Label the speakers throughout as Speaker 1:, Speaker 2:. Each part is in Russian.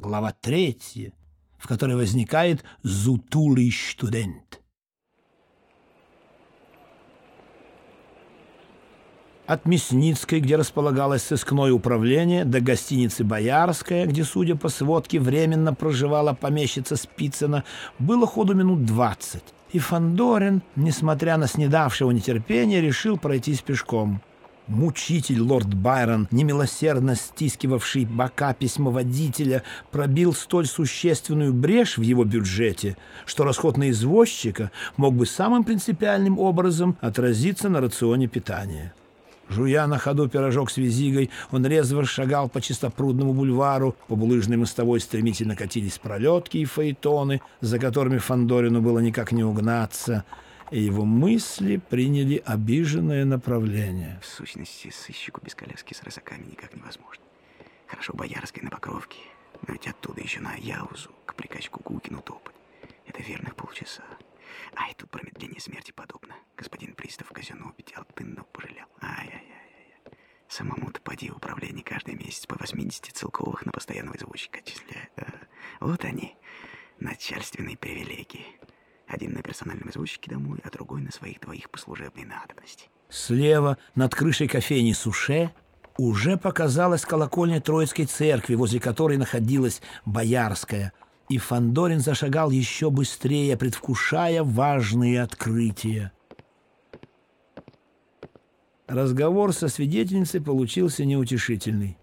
Speaker 1: Глава третья, в которой возникает «зутулый студент». От Мясницкой, где располагалось сыскное управление, до гостиницы «Боярская», где, судя по сводке, временно проживала помещица Спицына, было ходу минут двадцать. И Фандорин, несмотря на снедавшего нетерпение, решил пройтись пешком. Мучитель лорд Байрон, немилосердно стискивавший бока письмоводителя, пробил столь существенную брешь в его бюджете, что расход на извозчика мог бы самым принципиальным образом отразиться на рационе питания. Жуя на ходу пирожок с визигой, он резво шагал по чистопрудному бульвару, по булыжной мостовой стремительно катились пролетки и фаэтоны, за которыми Фандорину было никак не угнаться, и его мысли приняли обиженное направление.
Speaker 2: В сущности, сыщику без коляски с рысаками никак невозможно. Хорошо Боярской на Покровке, но ведь оттуда еще на Яузу к приказчику Гукину топать. Это верных полчаса. А и тут промедление смерти подобно. Господин пристав казенного но пожалел. Ай-яй-яй. Самому-то поди управление каждый месяц по 80 целковых на постоянного извозчика отчисляет. А, вот они, начальственные привилегии. Один на персональном извозчике домой, а другой на своих двоих по служебной надобности.
Speaker 1: Слева, над крышей кофейни Суше, уже показалась колокольня Троицкой церкви, возле которой находилась Боярская – и Фандорин зашагал еще быстрее, предвкушая важные открытия. Разговор со свидетельницей получился неутешительный.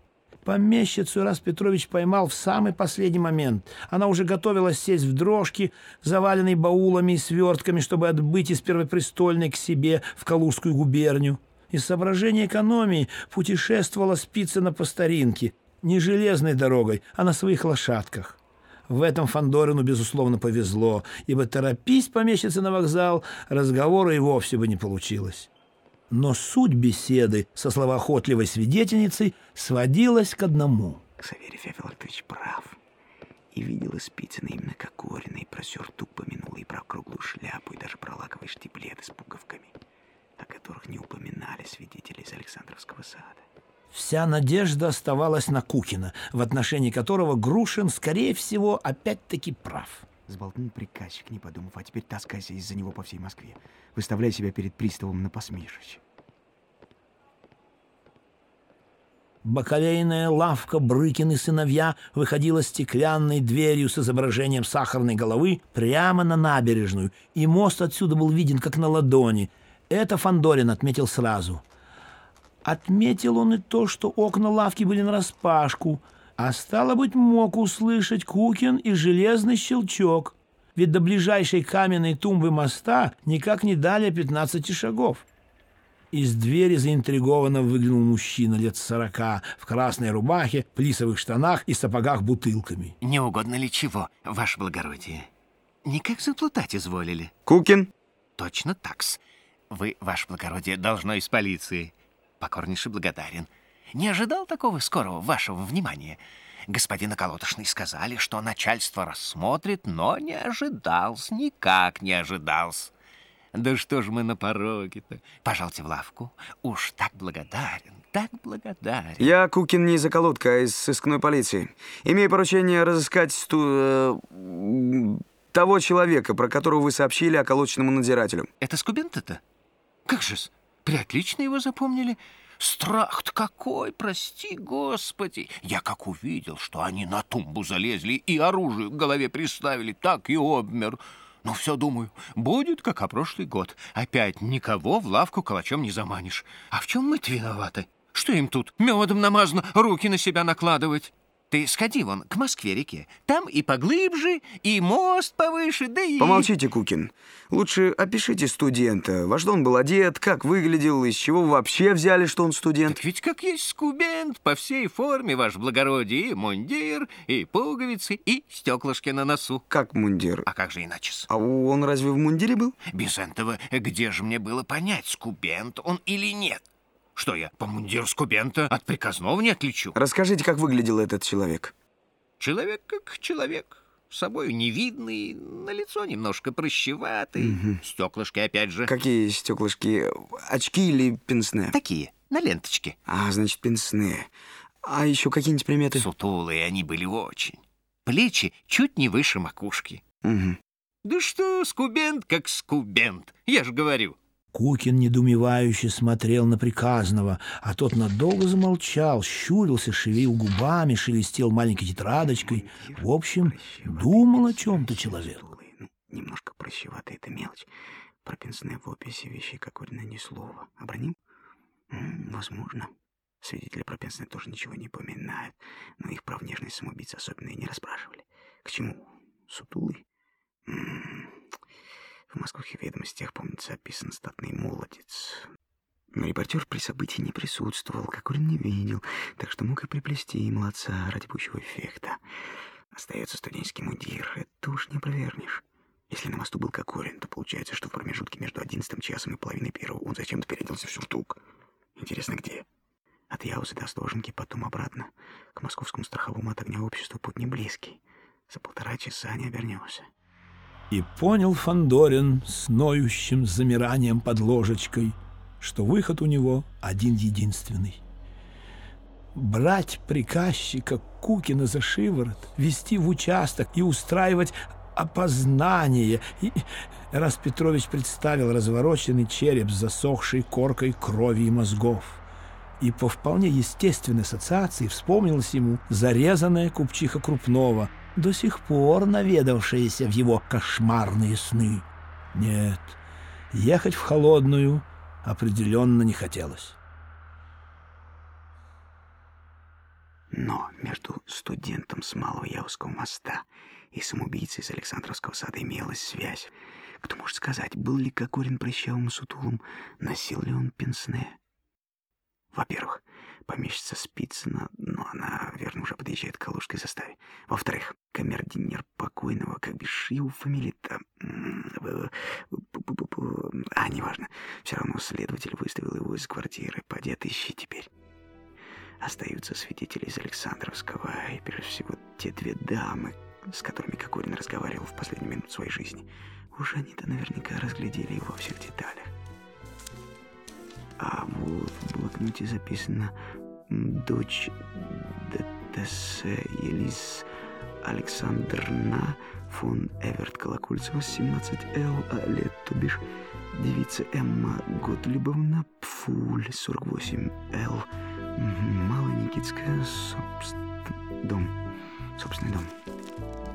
Speaker 1: Помещицу раз Петрович поймал в самый последний момент. Она уже готовилась сесть в дрожки, заваленной баулами и свертками, чтобы отбыть из Первопрестольной к себе в Калужскую губернию. Из соображения экономии путешествовала Спицына по старинке, не железной дорогой, а на своих лошадках. В этом Фандорину, безусловно, повезло, ибо торопись помещиться на вокзал, разговора и вовсе бы не получилось. Но суть беседы со словоохотливой свидетельницей сводилась к одному.
Speaker 2: Саверий Феофилович прав. И видела Спицына именно как Горина, и про сюртук помянула, и про круглую шляпу, и даже про лаковые штиблеты с пуговками, о которых не упоминали свидетели из Александровского сада.
Speaker 1: Вся надежда оставалась на Кукина, в отношении которого Грушин, скорее всего, опять-таки прав.
Speaker 2: Сболтнул приказчик, не подумав, а теперь таскайся из-за него по всей Москве. Выставляй себя перед приставом на посмешище.
Speaker 1: Бакалейная лавка Брыкин и сыновья выходила стеклянной дверью с изображением сахарной головы прямо на набережную, и мост отсюда был виден как на ладони. Это Фандорин отметил сразу — Отметил он и то, что окна лавки были нараспашку, а стало быть, мог услышать Кукин и железный щелчок, ведь до ближайшей каменной тумбы моста никак не далее пятнадцати шагов. Из двери заинтригованно выглянул мужчина лет сорока в красной рубахе, плисовых штанах и сапогах бутылками.
Speaker 3: Не угодно ли чего, ваше благородие? Никак заплутать изволили.
Speaker 2: Кукин?
Speaker 3: Точно такс. Вы, ваше благородие, должно из полиции покорнейше благодарен. Не ожидал такого скорого вашего внимания. Господин околотошный сказали, что начальство рассмотрит, но не ожидался, никак не ожидался. Да что ж мы на пороге-то? Пожалуйте в лавку. Уж так благодарен, так благодарен.
Speaker 2: Я Кукин не из околотка, а из сыскной полиции. Имею поручение разыскать сту... Э, того человека, про которого вы сообщили околоточному надзирателю.
Speaker 3: Это Скубент-то? Как же-с? Приотлично его запомнили. Страх-то какой, прости господи! Я как увидел, что они на тумбу залезли и оружие к голове приставили, так и обмер. Ну, все думаю, будет, как о прошлый год. Опять никого в лавку калачом не заманишь. А в чем мы-то виноваты? Что им тут медом намазано руки на себя накладывать? Ты сходи вон к Москве-реке. Там и поглубже, и мост повыше, да и...
Speaker 2: Помолчите, Кукин. Лучше опишите студента. Во что он был одет, как выглядел, из чего вообще взяли, что он студент.
Speaker 3: Так ведь как есть скубент, по всей форме, ваш благородие, и мундир, и пуговицы, и стеклышки на носу.
Speaker 2: Как мундир?
Speaker 3: А как же иначе?
Speaker 2: А он разве в мундире был?
Speaker 3: Без этого где же мне было понять, скубент он или нет? Что я, по мундиру скубента от приказного не отличу?
Speaker 2: Расскажите, как выглядел этот человек.
Speaker 3: Человек как человек. С собой невидный, на лицо немножко прыщеватый. Угу. Стеклышки опять же.
Speaker 2: Какие стеклышки? Очки или пенсне?
Speaker 3: Такие, на ленточке.
Speaker 2: А, значит, пенсне. А еще какие-нибудь приметы?
Speaker 3: Сутулые они были очень. плечи чуть не выше макушки.
Speaker 2: Угу.
Speaker 3: Да что, скубент как скубент, я же говорю.
Speaker 1: Кукин недоумевающе смотрел на приказного, а тот надолго замолчал, щурился, шевелил губами, шелестел маленькой тетрадочкой. В общем, думал о чем-то человек.
Speaker 2: Немножко прощевато это мелочь. Про пенсне в описи вещей Кокорина ни слова. Обронил? Возможно. Свидетели про пенсне тоже ничего не поминают, но их про внешность самоубийцы особенно и не расспрашивали. К чему? Сутулый? В московских ведомостях, помнится, описан статный молодец. Но репортер при событии не присутствовал, Кокорин не видел, так что мог и приплести молодца ради пущего эффекта. Остается студенческий мундир, это уж не провернешь. Если на мосту был Кокорин, то получается, что в промежутке между одиннадцатым часом и половиной первого он зачем-то переоделся в сюртук. Интересно, где? От Яузы до Остоженки, потом обратно. К московскому страховому от огня обществу путь не близкий. За полтора часа не обернешься.
Speaker 1: И понял Фандорин с ноющим замиранием под ложечкой, что выход у него один-единственный. Брать приказчика Кукина за шиворот, вести в участок и устраивать опознание. И раз Петрович представил развороченный череп с засохшей коркой крови и мозгов. И по вполне естественной ассоциации вспомнилась ему зарезанная купчиха Крупнова, до сих пор наведавшаяся в его кошмарные сны. Нет, ехать в холодную определенно не хотелось.
Speaker 2: Но между студентом с Малого Яузского моста и самоубийцей из Александровского сада имелась связь. Кто может сказать, был ли Кокорин прыщавым и сутулым, носил ли он пенсне? Во-первых, помещица Спицына, но она, верно, уже подъезжает к Калужской заставе. Во-вторых, камердинер покойного, как бишь его фамилия-то... А, неважно. Все равно следователь выставил его из квартиры. Поди отыщи теперь. Остаются свидетели из Александровского, и прежде всего те две дамы, с которыми Кокорин разговаривал в последнюю минуту своей жизни. Уж они-то наверняка разглядели его во всех деталях. А блокноте записано «Дочь ДТС Елис Александровна фон Эверт Колокольцева, 17Л, а лет, то бишь девица Эмма Готлибовна Пфуль, 48Л, Малоникитская, собственно, дом, собственный дом».